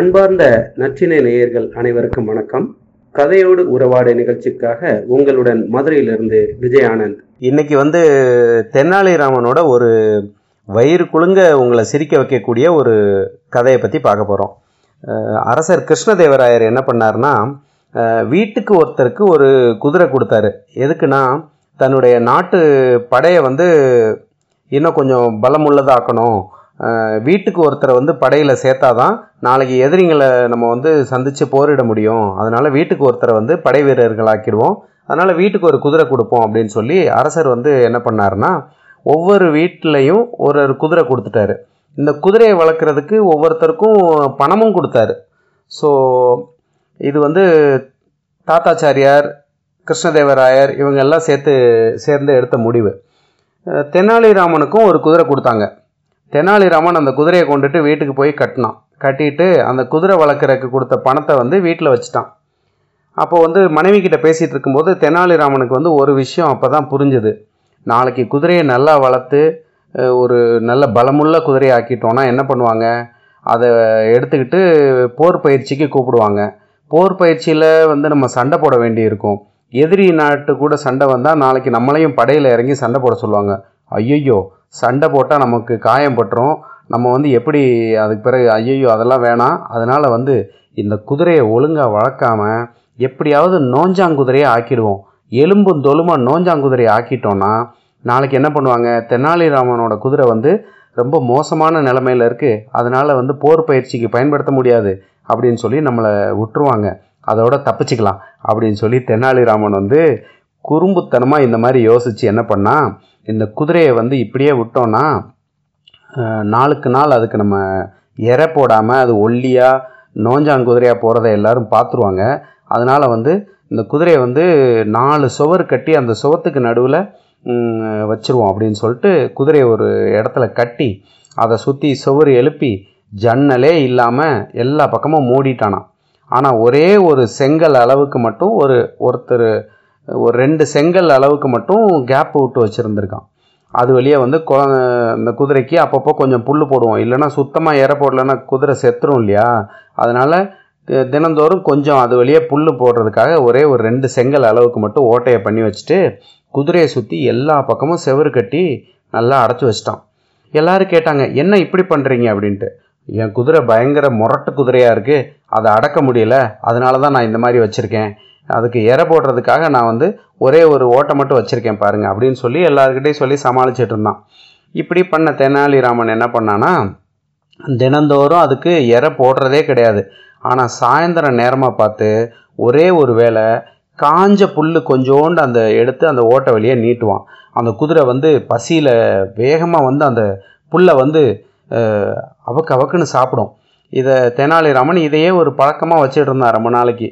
அன்பார்ந்த நற்றினை நேயர்கள் அனைவருக்கும் வணக்கம். கதையோடு உறவாடு நிகழ்ச்சிக்காக உங்களுடன் மதுரையிலிருந்து விஜய் ஆனந்த் இன்னைக்கு வந்து தென்னாலிராமனோட ஒரு வயிறு குழுங்க உங்களை சிரிக்க வைக்கக்கூடிய ஒரு கதையை பற்றி பார்க்க போகிறோம் அரசர் கிருஷ்ணதேவராயர் என்ன பண்ணார்னா வீட்டுக்கு ஒருத்தருக்கு ஒரு குதிரை கொடுத்தாரு. எதுக்குன்னா தன்னுடைய நாட்டு படையை வந்து இன்னும் கொஞ்சம் பலமுள்ளதாக்கணும் வீட்டுக்கு ஒருத்தரை வந்து படையில் சேர்த்தாதான் நாளைக்கு எதிரிங்களை நம்ம வந்து சந்தித்து போரிட முடியும். அதனால் வீட்டுக்கு ஒருத்தரை வந்து படை வீரர்கள் ஆக்கிடுவோம் அதனால் வீட்டுக்கு ஒரு குதிரை கொடுப்போம் அப்படின்னு சொல்லி அரசர் வந்து என்ன பண்ணாருன்னா ஒவ்வொரு வீட்லேயும் ஒரு ஒரு குதிரை கொடுத்துட்டாரு. இந்த குதிரையை வளர்க்குறதுக்கு ஒவ்வொருத்தருக்கும் பணமும் கொடுத்தாரு. ஸோ இது வந்து தாத்தாச்சாரியார் கிருஷ்ணதேவராயர் இவங்க எல்லாம் சேர்த்து சேர்ந்து எடுத்த முடிவு. தெனாலிராமனுக்கும் ஒரு குதிரை கொடுத்தாங்க. தெனாலிராமன் அந்த குதிரையை கொண்டுட்டு வீட்டுக்கு போய் கட்டினான். கட்டிட்டு அந்த குதிரை வளர்க்குறதுக்கு கொடுத்த பணத்தை வந்து வீட்டில் வச்சுட்டான். அப்போ வந்து மனைவி கிட்ட பேசிகிட்டு இருக்கும்போது தெனாலிராமனுக்கு வந்து ஒரு விஷயம் அப்போ தான் புரிஞ்சுது. நாளைக்கு குதிரையை நல்லா வளர்த்து ஒரு நல்ல பலமுள்ள குதிரையை ஆக்கிட்டோன்னா என்ன பண்ணுவாங்க? அதை எடுத்துக்கிட்டு போர் பயிற்சிக்கு கூப்பிடுவாங்க. போர் பயிற்சியில் வந்து நம்ம சண்டை போட வேண்டியிருக்கும். எதிரி நாட்டு கூட சண்டை வந்தால் நாளைக்கு நம்மளையும் படையில் இறங்கி சண்டை போட சொல்லுவாங்க. ஐயையோ சண்டை போட்டால் நமக்கு காயம் பட்டுரும். நம்ம வந்து எப்படி அதுக்கு பிறகு ஐயையோ அதெல்லாம் வேணாம். அதனால் வந்து இந்த குதிரையை ஒழுங்காக வளர்க்காம எப்படியாவது நோஞ்சாங்குதிரையை ஆக்கிடுவோம். எலும்பும் தொலுமாக நோஞ்சாங்குதிரையை ஆக்கிட்டோன்னா நாளைக்கு என்ன பண்ணுவாங்க? தெனாலிராமனோட குதிரை வந்து ரொம்ப மோசமான நிலமையில இருக்குது அதனால் வந்து போர் பயிற்சிக்கு பயன்படுத்த முடியாது அப்படின்னு சொல்லி நம்மளை விட்டுருவாங்க. அதோட தப்பிச்சுக்கலாம் அப்படின்னு சொல்லி தெனாலிராமன் வந்து குறும்புத்தனமாக இந்த மாதிரி யோசித்து என்ன பண்ணால் இந்த குதிரையை வந்து இப்படியே விட்டோன்னா நாளுக்கு நாள் அதுக்கு நம்ம எரை போடாமல் அது ஒல்லியாக நோஞ்சான் குதிரையாக போகிறத எல்லாரும் பார்த்துருவாங்க. அதனால் வந்து இந்த குதிரையை வந்து நாலு சுவர் கட்டி அந்த சுவத்துக்கு நடுவில் வச்சுருவோம் அப்படின்னு சொல்லிட்டு குதிரையை ஒரு இடத்துல கட்டி அதை சுற்றி சுவர் எழுப்பி ஜன்னலே இல்லாமல் எல்லா பக்கமும் மூடிட்டானான் ஆனால் ஒரே ஒரு செங்கல் அளவுக்கு மட்டும் ஒரு ஒருத்தர் ஒரு ரெண்டு செங்கல் அளவுக்கு மட்டும் கேப் விட்டு வச்சுருந்துருக்கான். அது வழியாக வந்து கொ அந்த குதிரைக்கு அப்பப்போ கொஞ்சம் புல் போடுவோம். இல்லைன்னா சுத்தமாக இற போடலைன்னா குதிரை செத்துரும் இல்லையா? அதனால் தினந்தோறும் கொஞ்சம் அது வழியாக புல் போடுறதுக்காக ஒரே ஒரு ரெண்டு செங்கல் அளவுக்கு மட்டும் ஓட்டையை பண்ணி வச்சுட்டு குதிரையை சுற்றி எல்லா பக்கமும் செவுரு கட்டி நல்லா அடைச்சி வச்சிட்டான். எல்லோரும் கேட்டாங்க என்ன இப்படி பண்ணுறீங்க அப்படின்ட்டு. என் குதிரை பயங்கர முரட்டு குதிரையாக இருக்குது அதை அடக்க முடியல. அதனால தான் நான் இந்த மாதிரி வச்சுருக்கேன். அதுக்கு எரை போடுறதுக்காக நான் வந்து ஒரே ஒரு ஓட்டை மட்டும் வச்சுருக்கேன் பாருங்க அப்படின்னு சொல்லி எல்லாருக்கிட்டையும் சொல்லி சமாளிச்சிட்டு இருந்தான். இப்படி பண்ண தெனாலிராமன் என்ன பண்ணான்னா தினந்தோறும் அதுக்கு எரை போடுறதே கிடையாது. ஆனால் சாயந்தரம் நேரமாக பார்த்து ஒரே ஒரு வேளை காஞ்ச புல் கொஞ்சோண்டு அந்த எடுத்து அந்த ஓட்டை வழியை நீட்டுவான். அந்த குதிரை வந்து பசியில் வேகமாக வந்து அந்த புல்லை வந்து அவக்கு அவக்குன்னு சாப்பிடும். இதை தெனாலிராமன் இதையே ஒரு பழக்கமாக வச்சுட்டு இருந்தான் ரொம்ப நாளைக்கு.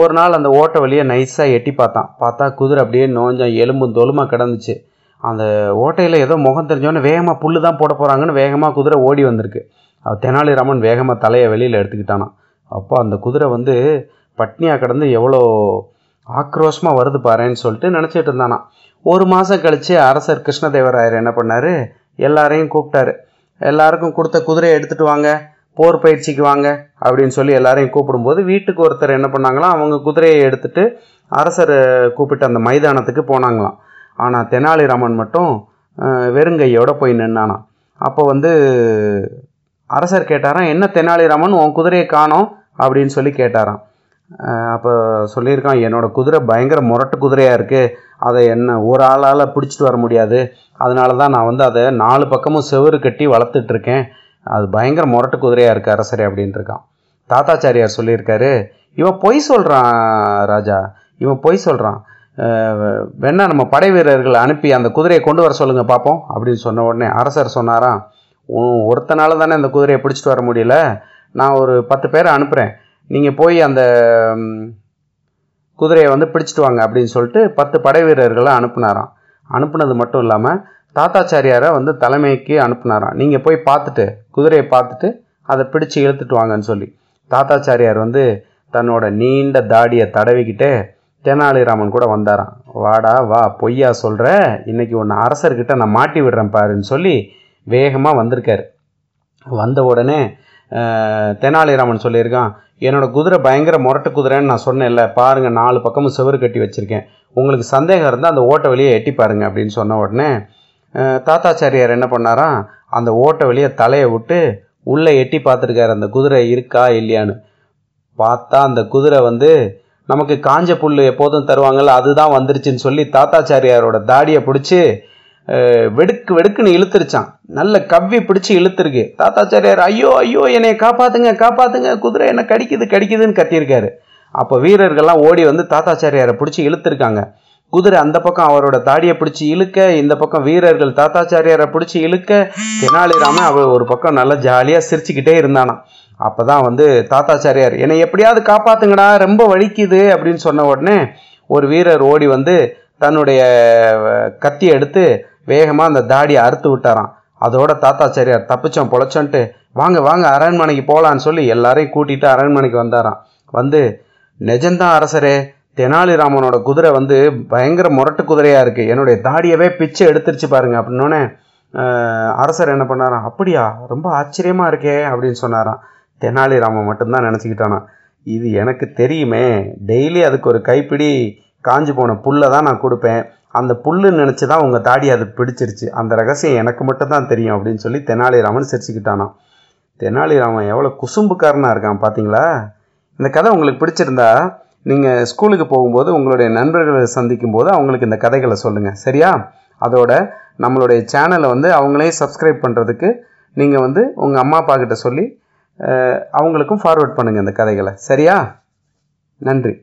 ஒரு நாள் அந்த ஓட்டை வழியை நைஸாக எட்டி பார்த்தான். பார்த்தா குதிரை அப்படியே நோஞ்சம் எலும்பும் தொலுமாக கிடந்துச்சு. அந்த ஓட்டையில் ஏதோ முகம் தெரிஞ்சோன்னே வேகமாக புல்லு தான் போட போகிறாங்கன்னு வேகமாக குதிரை ஓடி வந்திருக்கு. தெனாலிராமன் வேகமாக தலையை வெளியில் எடுத்துக்கிட்டானான் அப்போ அந்த குதிரை வந்து பட்னியாக கிடந்து எவ்வளோ ஆக்ரோஷமாக வருது பாருன்னு சொல்லிட்டு நினச்சிட்டு இருந்தானா ஒரு மாதம் கழித்து அரசர் கிருஷ்ணதேவராயர் என்ன பண்ணார்? எல்லாரையும் கூப்பிட்டாரு. எல்லாருக்கும் கொடுத்த குதிரையை எடுத்துகிட்டு வாங்க. போர் பயிற்சிக்கு வாங்க அப்படின்னு சொல்லி எல்லாரையும் கூப்பிடும்போது வீட்டுக்கு ஒருத்தர் என்ன பண்ணாங்களாம்? அவங்க குதிரையை எடுத்துட்டு அரசர் கூப்பிட்டு அந்த மைதானத்துக்கு போனாங்களாம். ஆனால் தெனாலிராமன் மட்டும் அஹ், வெறுங்கையோட போய் நின்னானா அப்போ வந்து அரசர் கேட்டாராம் என்ன தெனாலிராமன் உன் குதிரையை காணோம்? அப்படின்னு சொல்லி கேட்டாராம். அப்போ சொல்லியிருக்கான் என்னோடய குதிரை பயங்கர முரட்டு குதிரையாக இருக்குது அதை என்ன ஒரு ஆளால் பிடிச்சிட்டு வர முடியாது. அதனால தான் நான் வந்து அதை நாலு பக்கமும் செவுரு கட்டி வளர்த்துட்ருக்கேன் அது பயங்கர முரட்டு குதிரையாக இருக்குது அரசரே அப்படின்ட்டு இருக்கான். தாத்தாச்சாரியார் சொல்லியிருக்காரு இவன் பொய் சொல்கிறான் ராஜா இவன் பொய் சொல்கிறான் வேணா நம்ம படை வீரர்களை அனுப்பி அந்த குதிரையை கொண்டு வர சொல்லுங்கள் பார்ப்போம் அப்படின்னு சொன்ன உடனே அரசர் சொன்னாராம் உன் ஒருத்தனால தானே அந்த குதிரையை பிடிச்சிட்டு வர முடியல நான் ஒரு பத்து பேரை அனுப்புகிறேன் நீங்கள் போய் அந்த குதிரையை வந்து பிடிச்சிட்டு வாங்க அப்படின்னு சொல்லிட்டு பத்து படை வீரர்களை அனுப்புனாராம். அனுப்புனது மட்டும் இல்லாமல் தாத்தாச்சாரியாரை வந்து தலைமைக்கு அனுப்புனாராம். நீங்கள் போய் பார்த்துட்டு குதிரையை பார்த்துட்டு அதை பிடிச்சி இழுத்துட்டு வாங்கன்னு சொல்லி. தாத்தாச்சாரியார் வந்து தன்னோட நீண்ட தாடியை தடவிக்கிட்டே தெனாலிராமன் கூட வந்தாராம். வாடா வா பொய்யா சொல்கிற இன்னைக்கு ஒன்று அரசர்கிட்ட நான் மாட்டி விடுறேன் பாருன்னு சொல்லி வேகமாக வந்திருக்காரு. வந்த உடனே தெனாலிராமன் சொல்லியிருக்கான் என்னோட குதிரை பயங்கர முரட்டு குதிரைன்னு நான் சொன்னேன்ல. பாருங்கள் நாலு பக்கமும் செவரு கட்டி வச்சுருக்கேன். உங்களுக்கு சந்தேகம் இருந்தால் அந்த ஓட்டை வெளியே எட்டி பாருங்க அப்படின்னு சொன்ன உடனே தாத்தாச்சாரியார் என்ன பண்ணாராம்? அந்த ஓட்டை வெளியே தலையை விட்டு உள்ளே எட்டி பார்த்துருக்காரு. அந்த குதிரை இருக்கா இல்லையான்னு. பார்த்தா அந்த குதிரை வந்து நமக்கு காஞ்ச புல் எப்போதும் தருவாங்கல்ல அதுதான் வந்துருச்சுன்னு சொல்லி தாத்தாச்சாரியாரோட தாடியை பிடிச்சி வெடுக்கு வெடுக்குன்னு இழுத்துருச்சான் நல்ல கவ்வி பிடிச்சி இழுத்துருக்கு. தாத்தாச்சாரியார் ஐயோ ஐயோ என்னை காப்பாத்துங்க காப்பாத்துங்க குதிரை என்ன கடிக்குது கடிக்குதுன்னு கட்டியிருக்காரு அப்போ வீரர்கள்லாம் ஓடி வந்து தாத்தாச்சாரியாரை பிடிச்சி இழுத்துருக்காங்க. குதிரை அந்த பக்கம் அவரோட தாடியை பிடிச்சி இழுக்க இந்த பக்கம் வீரர்கள் தாத்தாச்சாரியாரை பிடிச்சி இழுக்க தெனாலிராமன் அவர் ஒரு பக்கம் நல்லா ஜாலியாக சிரிச்சுக்கிட்டே இருந்தான் அப்போ தான் வந்து தாத்தாச்சாரியார் என்னை எப்படியாவது காப்பாத்துங்கடா ரொம்ப வலிக்குது அப்படின்னு சொன்ன உடனே ஒரு வீரர் ஓடி வந்து தன்னுடைய கத்தி எடுத்து வேகமாக அந்த தாடியை அறுத்து விட்டாராம். அதோட தாத்தாச்சாரியார் தப்பிச்சோம் பொழைச்சோன்ட்டு வாங்க வாங்க அரண்மனைக்கு போகலான்னு சொல்லி எல்லாரையும் கூட்டிகிட்டு அரண்மனைக்கு வந்தாராம். வந்து நிஜம்தான் அரசரே தெனாலிராமனோட குதிரை வந்து பயங்கர முரட்டு குதிரையாக இருக்குது என்னுடைய தாடியவே பிச்சு எடுத்துருச்சு பாருங்க அப்படின்னோடனே அரசர் என்ன பண்ணாராம் அப்படியா ரொம்ப ஆச்சரியமாக இருக்கே அப்படின்னு சொன்னாராம். தெனாலிராமன் மட்டும்தான் நினச்சிக்கிட்டானா. இது எனக்கு தெரியுமே டெய்லி அதுக்கு ஒரு கைப்பிடி காஞ்சு போன புல்லை தான் நான் கொடுப்பேன். அந்த புல்லு நினச்சி தான் உங்கள் தாடி அது பிடிச்சிருச்சு. அந்த ரகசியம் எனக்கு மட்டும்தான் தெரியும் அப்படின்னு சொல்லி தெனாலிராமன் சிரிச்சுக்கிட்டானாம். தெனாலிராமன் எவ்வளோ குசும்புக்காரனாக இருக்கான் பார்த்தீங்களா இந்த கதை உங்களுக்கு பிடிச்சிருந்தா நீங்கள் ஸ்கூலுக்கு போகும்போது உங்களுடைய நண்பர்களை சந்திக்கும் போது அவங்களுக்கு இந்த கதைகளை சொல்லுங்கள் சரியா? அதோட நம்மளுடைய சேனலை வந்து அவங்களே சப்ஸ்கிரைப் பண்ணுறதுக்கு நீங்கள் வந்து உங்கள் அம்மா அப்பா கிட்ட சொல்லி அவங்களுக்கும் ஃபார்வர்ட் பண்ணுங்கள் இந்த கதைகளை. சரியா? நன்றி.